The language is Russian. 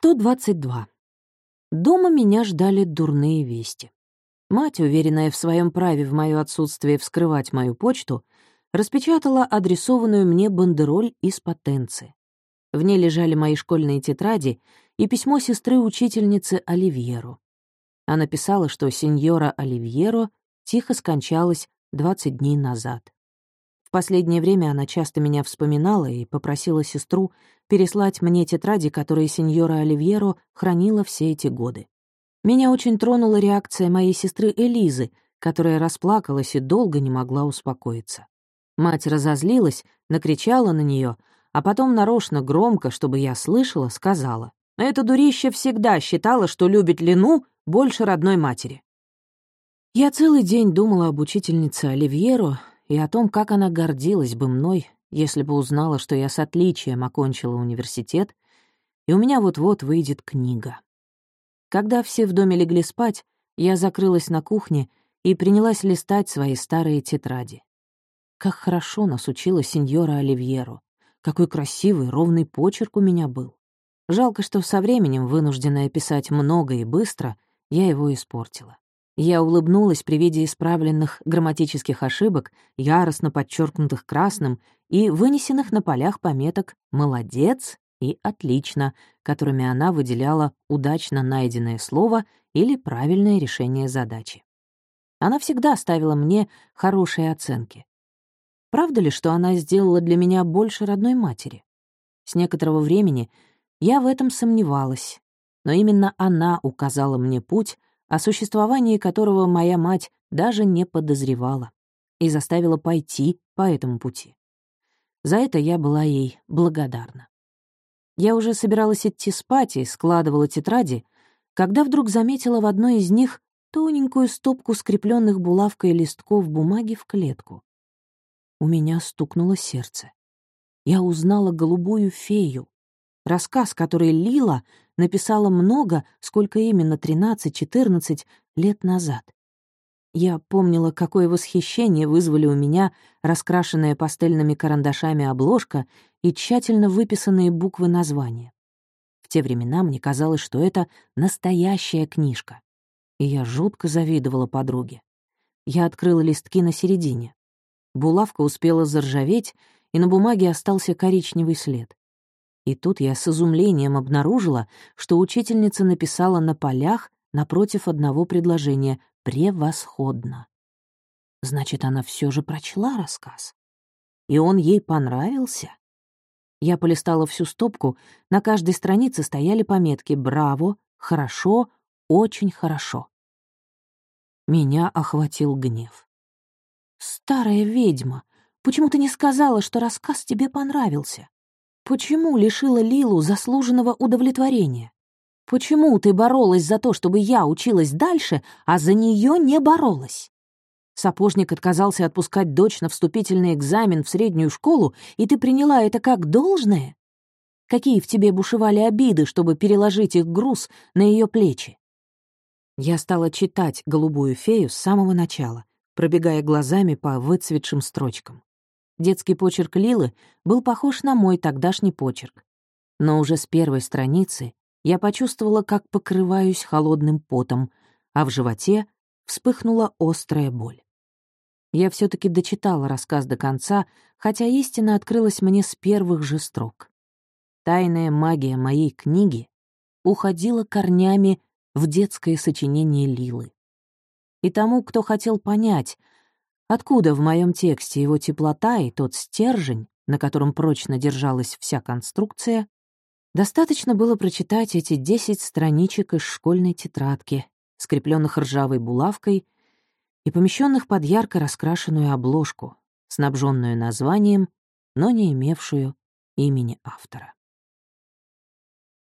122. Дома меня ждали дурные вести. Мать, уверенная в своем праве в моё отсутствие вскрывать мою почту, распечатала адресованную мне бандероль из потенции. В ней лежали мои школьные тетради и письмо сестры-учительницы Оливьеру. Она писала, что сеньора Оливьеро тихо скончалась 20 дней назад. В последнее время она часто меня вспоминала и попросила сестру переслать мне тетради, которые сеньора Оливьеро хранила все эти годы. Меня очень тронула реакция моей сестры Элизы, которая расплакалась и долго не могла успокоиться. Мать разозлилась, накричала на нее, а потом нарочно громко, чтобы я слышала, сказала. «Эта дурища всегда считала, что любит Лену больше родной матери». Я целый день думала об учительнице Оливьеро и о том, как она гордилась бы мной, если бы узнала, что я с отличием окончила университет, и у меня вот-вот выйдет книга. Когда все в доме легли спать, я закрылась на кухне и принялась листать свои старые тетради. Как хорошо нас учила сеньора Оливьеро. Какой красивый, ровный почерк у меня был. Жалко, что со временем, вынужденная писать много и быстро, я его испортила. Я улыбнулась при виде исправленных грамматических ошибок, яростно подчеркнутых красным и вынесенных на полях пометок «молодец» и «отлично», которыми она выделяла удачно найденное слово или правильное решение задачи. Она всегда ставила мне хорошие оценки. Правда ли, что она сделала для меня больше родной матери? С некоторого времени я в этом сомневалась, но именно она указала мне путь, о существовании которого моя мать даже не подозревала, и заставила пойти по этому пути. За это я была ей благодарна. Я уже собиралась идти спать и складывала тетради, когда вдруг заметила в одной из них тоненькую стопку скрепленных булавкой листков бумаги в клетку. У меня стукнуло сердце. Я узнала голубую фею, рассказ, который Лила написала много, сколько именно, 13-14 лет назад. Я помнила, какое восхищение вызвали у меня раскрашенная пастельными карандашами обложка и тщательно выписанные буквы названия. В те времена мне казалось, что это настоящая книжка. И я жутко завидовала подруге. Я открыла листки на середине. Булавка успела заржаветь, и на бумаге остался коричневый след. И тут я с изумлением обнаружила, что учительница написала на полях напротив одного предложения превосходно. Значит, она все же прочла рассказ. И он ей понравился. Я полистала всю стопку, на каждой странице стояли пометки «Браво», «Хорошо», «Очень хорошо». Меня охватил гнев. «Старая ведьма, почему ты не сказала, что рассказ тебе понравился? Почему лишила Лилу заслуженного удовлетворения? Почему ты боролась за то, чтобы я училась дальше, а за нее не боролась? Сапожник отказался отпускать дочь на вступительный экзамен в среднюю школу, и ты приняла это как должное? Какие в тебе бушевали обиды, чтобы переложить их груз на ее плечи? Я стала читать «Голубую фею» с самого начала, пробегая глазами по выцветшим строчкам. Детский почерк Лилы был похож на мой тогдашний почерк. Но уже с первой страницы я почувствовала, как покрываюсь холодным потом, а в животе вспыхнула острая боль. Я все таки дочитала рассказ до конца, хотя истина открылась мне с первых же строк. Тайная магия моей книги уходила корнями в детское сочинение Лилы. И тому, кто хотел понять, откуда в моем тексте его теплота и тот стержень, на котором прочно держалась вся конструкция, Достаточно было прочитать эти десять страничек из школьной тетрадки, скрепленных ржавой булавкой и помещенных под ярко раскрашенную обложку, снабженную названием, но не имевшую имени автора.